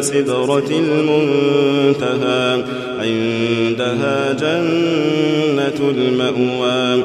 سدرة المنتهى عندها جنة المأوى.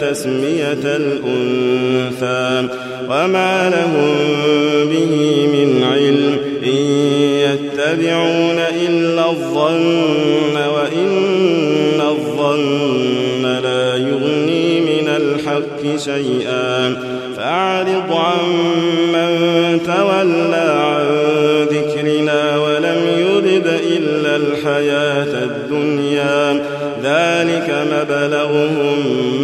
تسمية الأنثى وما لهم به من علم إن يتبعون إلا الظن وإن الظن لا يغني من الحق شيئا فأعرض عن من تولى عن ذكرنا ولم يرد إلا الحياة الدنيا ذلك مبلغهم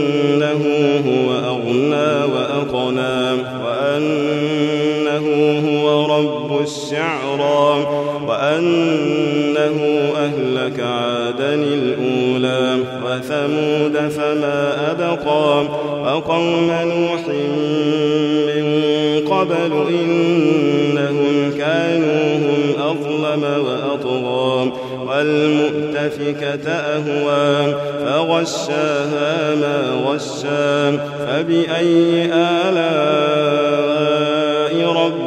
الشعرى وأنه أهلك عادا الأولى وثمود فما أبقى وقوم نوح من قبل إنهم كانوا هم أظلم وأطغى والمؤتفكة أهوى فغشاها ما غشا فبأي آلاء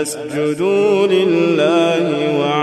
فاسجدوا لله وعلى